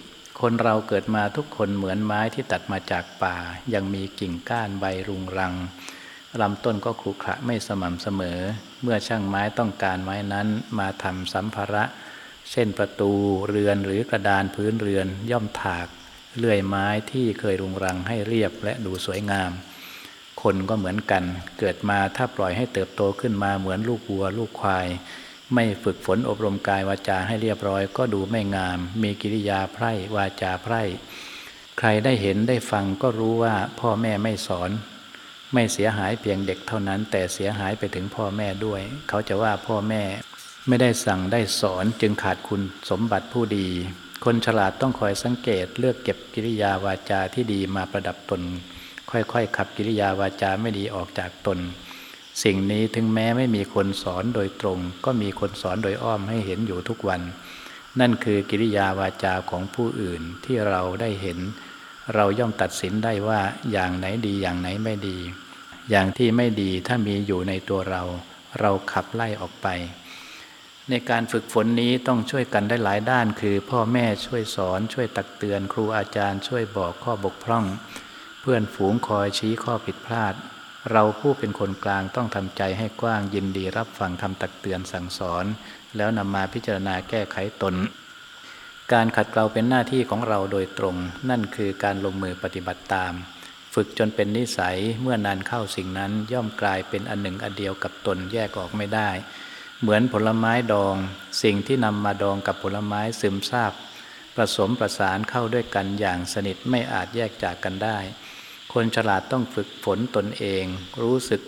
คนเราเกิดมาทุกคนเหมือนไม้ที่ตัดมาจากป่า ยังมีกิ่งก้านใบรุงรังลำต้นก็ขรุขระไม่สม่ำเสมอ เมื่อช่างไม้ต้องการไม้นั้นมาทำสัมภาระ เช่นประตูเรือนหรือกระดานพื้นเรือนย่อมถากเลื่อยไม้ที่เคยรุงรังให้เรียบและดูสวยงาม คนก็เหมือนกัน เกิดมาถ้าปล่อยให้เติบโตขึ้นมาเหมือนลูกวัว ลูกควาย ไม่ฝึกฝนอบรมกายวาจาให้เรียบร้อย ก็ดูไม่งาม มีกิริยาไพร่วาจาไพร่ ใครได้เห็นได้ฟังก็รู้ว่าพ่อแม่ไม่สอน ไม่เสียหายเพียงเด็กเท่านั้น แต่เสียหายไปถึงพ่อแม่ด้วย เขาจะว่าพ่อแม่ ไม่ได้สั่งได้สอนจึงขาดคุณสมบัติผู้ดี คนฉลาดต้องคอยสังเกตเลือกเก็บกิริยาวาจาที่ดีมาประดับตน ค่อยๆขับกิริยาวาจาไม่ดีออกจากตน สิ่งนี้ถึงแม้ไม่มีคนสอนโดยตรง ก็มีคนสอนโดยอ้อมให้เห็นอยู่ทุกวัน นั่นคือกิริยาวาจาของผู้อื่นที่เราได้เห็น เราย่อมตัดสินได้ว่าอย่างไหนดีอย่างไหนไม่ดี อย่างที่ไม่ดีถ้ามีอยู่ในตัวเรา เราขับไล่ออกไป ในการฝึกฝนนี้ต้องช่วยกันได้หลายด้าน คือพ่อแม่ช่วยสอนช่วยตักเตือน ครูอาจารย์ช่วยบอกข้อบกพร่อง เพื่อนฝูงคอยชี้ข้อผิดพลาด เราผู้เป็นคนกลางต้องทำใจให้กว้างยินดีรับฟังทำตักเตือนสั่งสอน แล้วนำมาพิจารณาแก้ไขตน การขัดเกลาเป็นหน้าที่ของเราโดยตรง นั่นคือการลงมือปฏิบัติตาม ฝึกจนเป็นนิสัยเมื่อนานเข้าสิ่งนั้นย่อมกลายเป็นอันหนึ่งอันเดียวกับตนแยกออกไม่ได้ เหมือนผลไม้ดอง สิ่งที่นำมาดองกับผลไม้ซึมซาบผสมประสานเข้าด้วยกันอย่างสนิทไม่อาจแยกจากกันได้ คนฉลาดต้องฝึกฝนตนเอง รู้สึก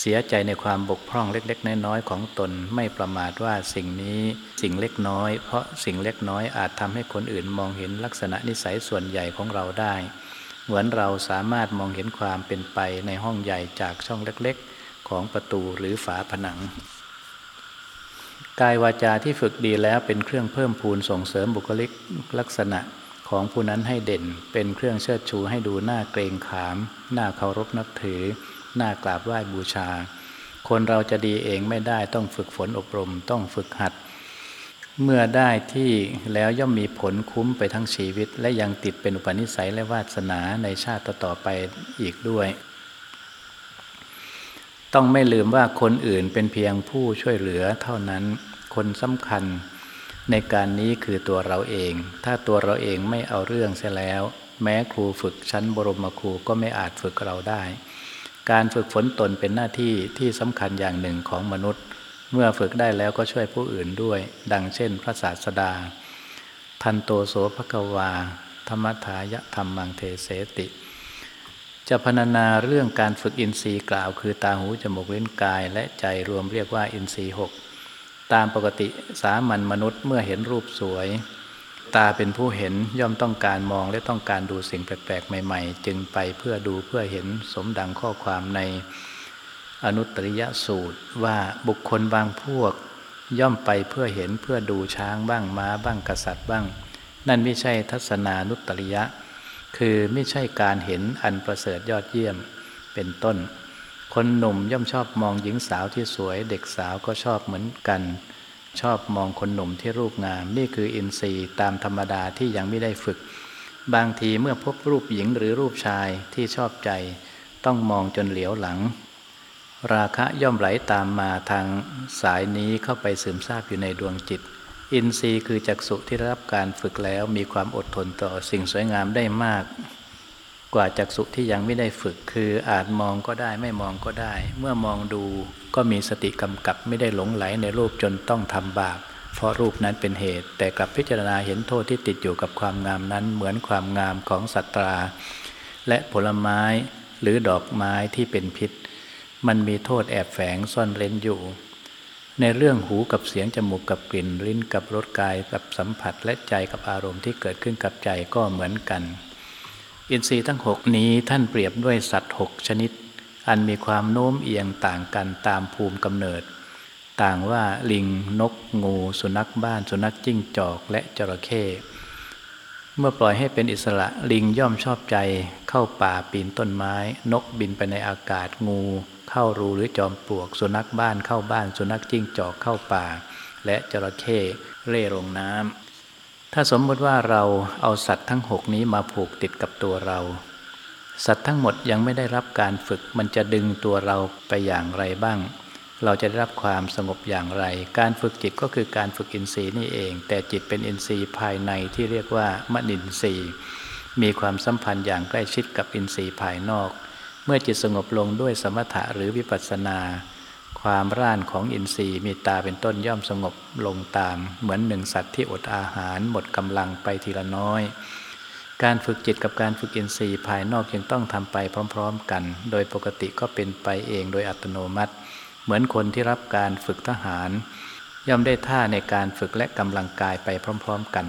เสียใจในความบกพร่องเล็ก ๆ น้อยๆของตนไม่ประมาทว่าสิ่งนี้สิ่งเล็กน้อย เพราะสิ่งเล็กน้อยอาจทำให้คนอื่นมองเห็นลักษณะนิสัยส่วนใหญ่ของเราได้ เหมือนเราสามารถมองเห็นความเป็นไปในห้องใหญ่จากช่องเล็กๆ ของประตูหรือฝาผนัง กายวาจาที่ฝึกดีแล้วเป็นเครื่องเพิ่มพูนส่งเสริมบุคลิกลักษณะ ของผู้นั้นให้เด่นเป็นเครื่องเชิดชูให้ดูหน้าเกรงขามหน้าเคารพนับถือหน่ากราบไหว้บูชา คนเราจะดีเองไม่ได้ต้องฝึกฝนอบรมต้องฝึกหัด เมื่อได้ที่แล้วย่อมมีผลคุ้มไปทั้งชีวิต และยังติดเป็นอุปนิสัยและวาสนาในชาติต่อไปอีกด้วย ต้องไม่ลืมว่าคนอื่นเป็นเพียงผู้ช่วยเหลือเท่านั้น คนสำคัญ ในการนี้คือตัวเราเอง ถ้าตัวเราเองไม่เอาเรื่องเสียแล้ว แม้ครูฝึกชั้นบรมครูก็ไม่อาจฝึกเราได้ การฝึกฝนตนเป็นหน้าที่ที่สำคัญอย่างหนึ่งของมนุษย์ เมื่อฝึกได้แล้วก็ช่วยผู้อื่นด้วย ดังเช่น พระศาสดา ทันโตโสภกวา ธรรมทายะธรรมังเทเสติ จะพรรณนาเรื่องการฝึกอินทรีย์กล่าว คือตาหูจมูกเล่นกายและใจรวมเรียกว่าอินทรีย์หก ตามปกติสามัญมนุษย์เมื่อเห็นรูปสวย ตาเป็นผู้เห็นย่อมต้องการมองและต้องการดูสิ่งแปลกๆ ใหม่ๆ จึงไปเพื่อดูเพื่อเห็นสมดังข้อความในอนุตริยสูตรว่าบุคคลบางพวก ย่อมไปเพื่อเห็นเพื่อดูช้างบ้างม้าบ้างกษัตริย์บ้าง นั่นไม่ใช่ทัศนานุตริยะ คือไม่ใช่การเห็นอันประเสริฐยอดเยี่ยมเป็นต้น คนหนุ่มย่อมชอบมองหญิงสาวที่สวย เด็กสาวก็ชอบเหมือนกัน ชอบมองคนหนุ่มที่รูปงาม นี่คืออินทรีย์ตามธรรมดาที่ยังไม่ได้ฝึก บางทีเมื่อพบรูปหญิงหรือรูปชายที่ชอบใจ ต้องมองจนเหลียวหลัง ราคะย่อมไหลตามมาทางสายนี้เข้าไปซึมซาบอยู่ในดวงจิต อินทรีย์คือจักษุที่รับการฝึกแล้วมีความอดทนต่อสิ่งสวยงามได้มาก กว่าจักษุที่ยังไม่ได้ฝึกคืออาจมองก็ได้ไม่มองก็ได้ เมื่อมองดูก็มีสติกำกับไม่ได้หลงไหลในรูปจนต้องทำบาปเพราะรูปนั้นเป็นเหตุ แต่กลับพิจารณาเห็นโทษที่ติดอยู่กับความงามนั้น เหมือนความงามของสัตรา และผลไม้หรือดอกไม้ที่เป็นพิษ มันมีโทษแอบแฝงซ่อนเร้นอยู่ ในเรื่องหูกับเสียงจมูกกับกลิ่นลิ้นกับรสกายกับสัมผัสและใจกับอารมณ์ที่เกิดขึ้นกับใจก็เหมือนกัน อินทรีย์ทั้งหกนี้ท่านเปรียบด้วยสัตว์หกชนิด อันมีความโน้มเอียงต่างกันตามภูมิกำเนิด ต่างว่าลิงนก งู สุนัขบ้าน สุนัขจิ้งจอกและจระเข้เมื่อปล่อยให้เป็นอิสระลิงย่อมชอบใจ เข้าป่าปีนต้นไม้ นกบินไปในอากาศงู เข้ารูหรือจอมปลวก สุนัขบ้านเข้าบ้าน สุนัขจิ้งจอกเข้าป่า และจระเข้เร่ลงน้ำ ถ้าสมมติว่าเราเอาสัตว์ทั้งหกนี้มาผูกติดกับตัวเรา สัตว์ทั้งหมดยังไม่ได้รับการฝึก มันจะดึงตัวเราไปอย่างไรบ้าง เราจะได้รับความสงบอย่างไร การฝึกจิตก็คือการฝึกอินทรีย์นี่เอง แต่จิตเป็นอินทรีย์ภายในที่เรียกว่ามนินทรีย์ มีความสัมพันธ์อย่างใกล้ชิดกับอินทรีย์ภายนอก เมื่อจิตสงบลงด้วยสมถะหรือวิปัสสนา ความร่านของอินทรีย์มีตาเป็นต้นย่อมสงบลงตาม เหมือนหนึ่งสัตว์ที่อดอาหารหมดกำลังไปทีละน้อย การฝึกจิตกับการฝึกอินทรีย์ภายนอกยังต้องทำไปพร้อม ๆ กัน โดยปกติก็เป็นไปเองโดยอัตโนมัติ เหมือนคนที่รับการฝึกทหาร ย่อมได้ท่าในการฝึกและกำลังกายไปพร้อม ๆ กัน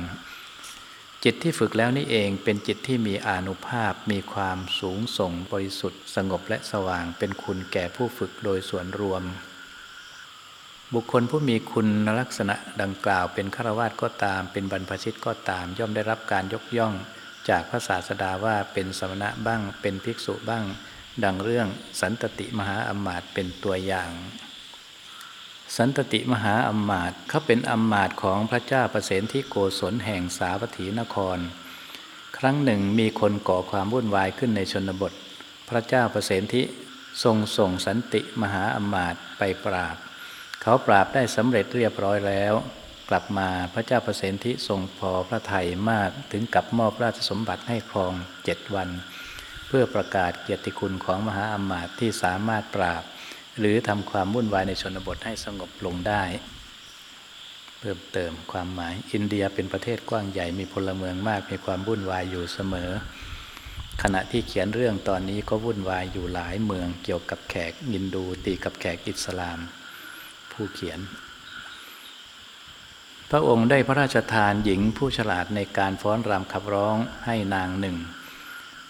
จิตที่ฝึกแล้วนี่เองเป็นจิตที่มีอานุภาพ มีความสูงส่งบริสุทธิ์ สงบและสว่างเป็นคุณแก่ผู้ฝึกโดยส่วนรวม บุคคลผู้มีคุณลักษณะดังกล่าวเป็นฆราวาสก็ตาม เป็นบรรพชิตก็ตาม ย่อมได้รับการยกย่อง จากพระศาสดาว่าเป็นสมณะบ้าง เป็นภิกษุบ้าง ดังเรื่องสันตติมหาอมาตเป็นตัวอย่าง สันตติมหาอมาตเขาเป็นอมาตของพระเจ้าประเสนที่โกศลแห่งสาวัตถีนคร ครั้งหนึ่งมีคนก่อความวุ่นวายขึ้นในชนบท พระเจ้าประเสนที่ทรงส่งสันติมหาอมาตไปปราบ เขาปราบได้สำเร็จเรียบร้อยแล้ว กลับมาพระเจ้าประเสนที่ทรงพอพระทัยมากถึงกับมอบราชสมบัติให้ครองเจ็ดวัน เพื่อประกาศเกียรติคุณของมหาอมาตย์ที่สามารถปราบ หรือทำความวุ่นวายในชนบทให้สงบลงได้ เพิ่มเติมความหมาย อินเดียเป็นประเทศกว้างใหญ่มีพลเมืองมาก มีความวุ่นวายอยู่เสมอ ขณะที่เขียนเรื่องตอนนี้ก็วุ่นวายอยู่หลายเมืองเกี่ยวกับแขกยินดูตีกับแขกอิสลาม ผู้เขียน พระองค์ได้พระราชทานหญิงผู้ฉลาดในการฟ้อนรำขับร้องให้นางหนึ่ง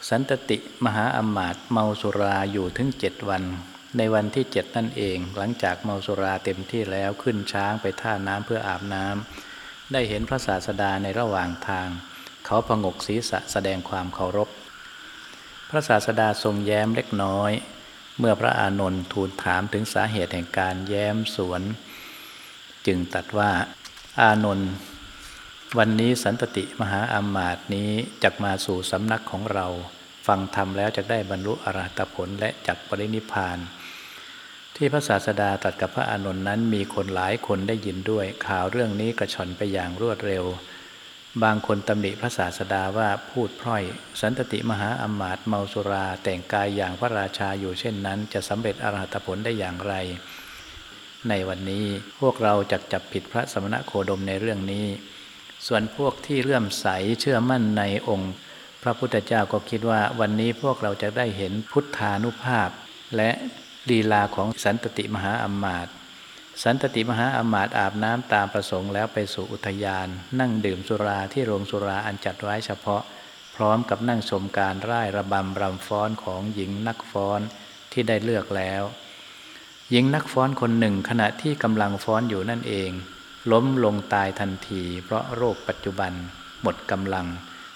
สันตติมหาอมาตเมาสุราอยู่ถึงเจ็ดวัน ในวันที่เจ็ดนั่นเอง หลังจากเมาสุราเต็มที่แล้วขึ้นช้างไปท่าน้ำเพื่ออาบน้ำได้เห็นพระศาสดาในระหว่างทาง เขาพงกศีรษะแสดงความเคารพ พระศาสดาทรงแย้มเล็กน้อย เมื่อพระอานนท์ทูลถามถึงสาเหตุแห่งการแย้มสวน จึงตัดว่าอานนท์วันนี้สันตติมหาอามาตย์นี้จะมาสู่สำนักของเรา ฟังธรรมแล้วจะได้บรรลุอรหัตผลและจักปรินิพาน ที่พระศาสดาตรัสกับพระอานนท์นั้นมีคนหลายคนได้ยินด้วย ข่าวเรื่องนี้กระชอนไปอย่างรวดเร็ว บางคนตำหนิพระศาสดาว่าพูดพร่อย สันตติมหาอมาตย์เมาสุราแต่งกายอย่างพระราชาอยู่เช่นนั้น จะสำเร็จอรหัตผลได้อย่างไร ในวันนี้พวกเราจักจับผิดพระสมณะโคดมในเรื่องนี้ ส่วนพวกที่เลื่อมใสเชื่อมั่นในองค์พระพุทธเจ้าก็คิดว่าวันนี้พวกเราจะได้เห็นพุทธานุภาพ และ ลีลาของสันตติมหาอมาตย์สันตติมหาอมาตย์อาบน้ำตามประสงค์แล้วไปสู่อุทยาน นั่งดื่มสุราที่โรงสุราอันจัดไว้เฉพาะ พร้อมกับนั่งชมการร่ายระบำรำฟ้อนของหญิงนักฟ้อนที่ได้เลือกแล้ว หญิงนักฟ้อนคนหนึ่งขณะที่กำลังฟ้อนอยู่นั่นเอง ล้มลงตายทันที เพราะโรคปัจจุบัน หมดกำลัง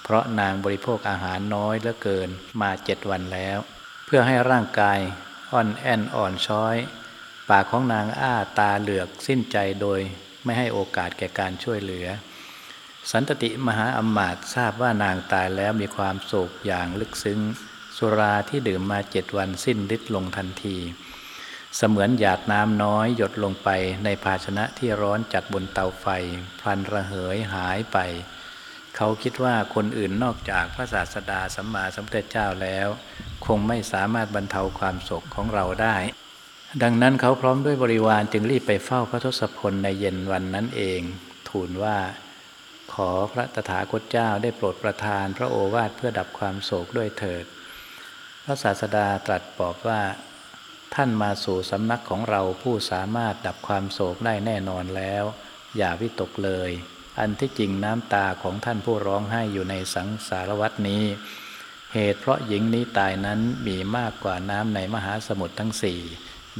เพราะนางบริโภคอาหารน้อยเหลือเกินมาเจ็ดวันแล้ว เพื่อให้ร่างกาย อ่อนแอนอ่อนช้อย ปากของนางอ้าตาเหลือกสิ้นใจโดยไม่ให้โอกาสแก่การช่วยเหลือ สันตติมหาอมาตทราบว่านางตายแล้วมีความโศกอย่างลึกซึ้ง สุราที่ดื่มมาเจ็ดวันสิ้นฤทธิ์ลงทันที เสมือนหยาดน้ำน้อยหยดลงไปในภาชนะที่ร้อนจัดบนเตาไฟ พลันระเหยหายไป เขาคิดว่าคนอื่นนอกจากพระศาสดาสัมมาสัมพุทธเจ้าแล้ว คงไม่สามารถบรรเทาความโศกของเราได้ ดังนั้นเขาพร้อมด้วยบริวารจึงรีบไปเฝ้าพระทศพลในเย็นวันนั้นเอง ทูลว่า ขอพระตถาคตเจ้าได้โปรดประทาน พระโอวาทเพื่อดับความโศกด้วยเถิด พระศาสดาตรัสบอกว่า ท่านมาสู่สำนักของเราผู้สามารถดับความโศกได้แน่นอนแล้ว อย่าวิตกเลย อันที่จริงน้ำตาของท่านผู้ร้องไห้อยู่ในสังสารวัตนี้ เหตุเพราะหญิงนี้ตายนั้นมีมากกว่าน้ำในมหาสมุทรทั้งสี่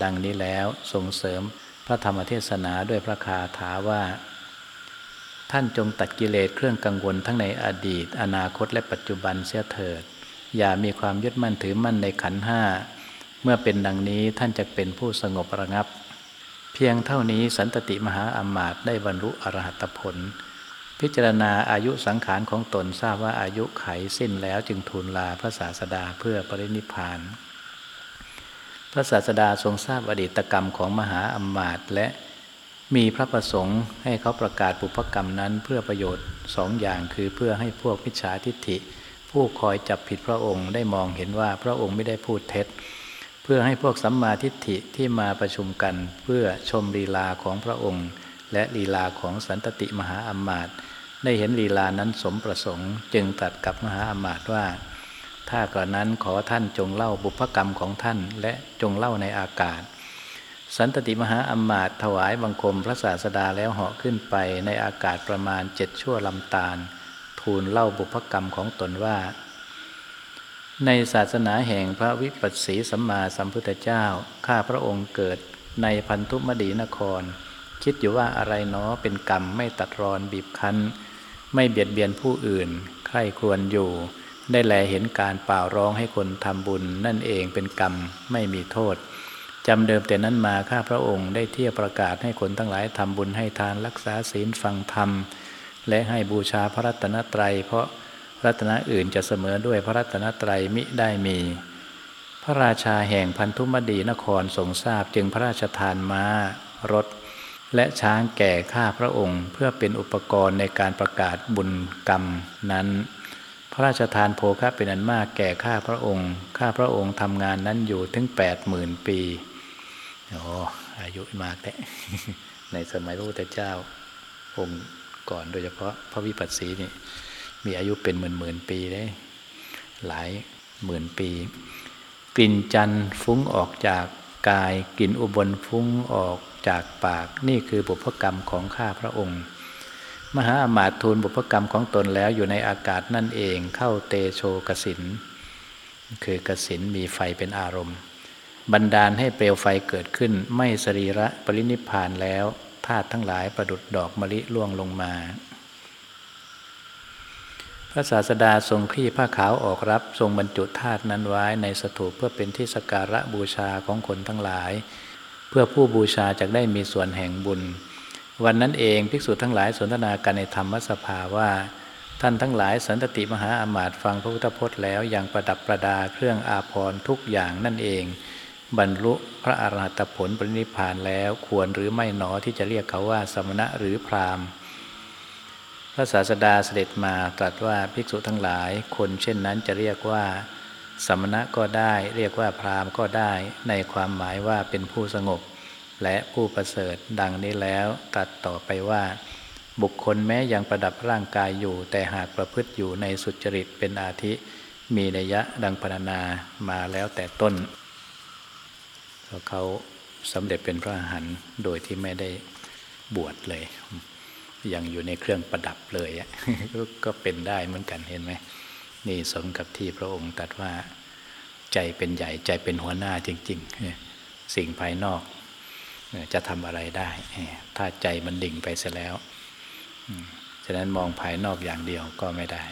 ดังนี้แล้วส่งเสริมพระธรรมเทศนาด้วยพระคาถาว่า ท่านจงตัดกิเลสเครื่องกังวลทั้งในอดีต อนาคตและปัจจุบันเสียเถิด อย่ามีความยึดมั่นถือมั่นในขันห้าเมื่อเป็นดังนี้ท่านจะเป็นผู้สงบระงับ เพียงเท่านี้สันตติมหาอมาตได้บรรลุอรหัตผล พิจารณาอายุสังขารของตนทราบว่าอายุไขสิ้นแล้วจึงทูลลาพระศาสดาเพื่อปรินิพาน พระศาสดาทรงทราบอดีตกรรมของมหาอมาตและมีพระประสงค์ให้เขาประกาศปุพกรรมนั้นเพื่อประโยชน์สองอย่างคือเพื่อให้พวกพิจฉาทิฏฐิ ผู้คอยจับผิดพระองค์ได้มองเห็นว่าพระองค์ไม่ได้พูดเท็จ เพื่อให้พวกสัมมาทิฏฐิที่มาประชุมกันเพื่อชมลีลาของพระองค์ และลีลาของสันตติมหาอมาตย์ได้เห็นลีลานั้นสมประสงค์ จึงตัดกับมหาอมาตย์ว่า ถ้ากระนั้นขอท่านจงเล่าบุพกรรมของท่านและจงเล่าในอากาศ สันตติมหาอมาตย์ถวายบังคมพระศาสดาแล้วเหาะขึ้นไปในอากาศประมาณเจ็ดชั่วลำตาล ทูลเล่าบุพกรรมของตนว่า ในศาสนาแห่งพระวิปัสสีสัมมาสัมพุทธเจ้า ข้าพระองค์เกิดในพันธุมดีนคร คิดอยู่ว่าอะไรเนาะเป็นกรรมไม่ตัดรอนบีบคั้น ไม่เบียดเบียนผู้อื่น ใครควรอยู่ ได้แลเห็นการเป่าร้องให้คนทำบุญ นั่นเองเป็นกรรมไม่มีโทษจำเดิมแต่นั้นมาข้าพระองค์ได้เที่ยวประกาศให้คนทั้งหลายทำบุญให้ทานรักษาศีลฟังธรรม และให้บูชาพระรัตนตรัย เพราะรัตนะอื่นจะเสมอด้วยพระรัตนตรัยมิได้มี พระราชาแห่งพันธุมดีนครทรงทราบจึงพระราชทานมา้ารถ และช้างแก่ข้าพระองค์ เพื่อเป็นอุปกรณ์ในการประกาศบุญกรรมนั้น พระราชทานโภคะเป็นอันมากแก่ข้าพระองค์ ข้าพระองค์ทำงานนั้นอยู่ถึงแปดหมื่นปีโอ้อายุมากแต่ในสมัยพระพุทธเจ้าองค์ก่อนโดยเฉพาะพระวิปัสสีนี่มีอายุเป็นหมื่นหมื่นปีได้ หลายหมื่นปี กลิ่นจันทร์ฟุ้งออกจากกายกลิ่นอุบลฟุ้งออก จากปากนี่คือบุพกรรมของข้าพระองค์ มหาอมาตทูลบุพกรรมของตนแล้วอยู่ในอากาศนั่นเองเข้าเตโชกสินคือกสินมีไฟเป็นอารมณ์ บันดาลให้เปลวไฟเกิดขึ้นไม่สรีระปรินิพานแล้วธาตุทั้งหลายประดุดดอกมะลิล่วงลงมา พระศาสดาทรงคลี่ผ้าขาวออกรับทรงบรรจุธาตุนั้นไว้ในสถูปเพื่อเป็นที่สการะบูชาของคนทั้งหลาย พื่อผู้บูชาจะได้มีส่วนแห่งบุญ วันนั้นเองภิกษุทั้งหลายสนทนากันในธรรมสภาว่า ท่านทั้งหลายสันตติมหาอามาตย์ฟังพระพุทธพจน์แล้วยังประดับประดาเครื่องอาภรณ์ทุกอย่างนั่นเอง บรรลุพระอรหัตผลปรินิพานแล้วควรหรือไม่หนอที่จะเรียกเขาว่าสมณะหรือพราหมณ์พระศาสดาเสด็จมาตรัสว่าภิกษุทั้งหลายคนเช่นนั้นจะเรียกว่า สมณะก็ได้เรียกว่าพราหมณ์ก็ได้ ในความหมายว่าเป็นผู้สงบ และผู้ประเสริฐดังนี้แล้วตรัสต่อไปว่า บุคคลแม้ยังประดับร่างกายอยู่ แต่หากประพฤติอยู่ในสุจริตเป็นอาทิ มีนัยยะดังพรรณนามาแล้วแต่ต้นเขาสำเร็จเป็นพระอรหันต์โดยที่ไม่ได้บวชเลย ยังอยู่ในเครื่องประดับเลยก็เป็นได้เหมือนกันเห็นไหม นี่สมกับที่พระองค์ตรัสว่าใจเป็นใหญ่ใจเป็นหัวหน้าจริงๆ สิ่งภายนอกจะทำอะไรได้ ถ้าใจมันดิ่งไปเสียแล้ว ฉะนั้นมองภายนอกอย่างเดียวก็ไม่ได้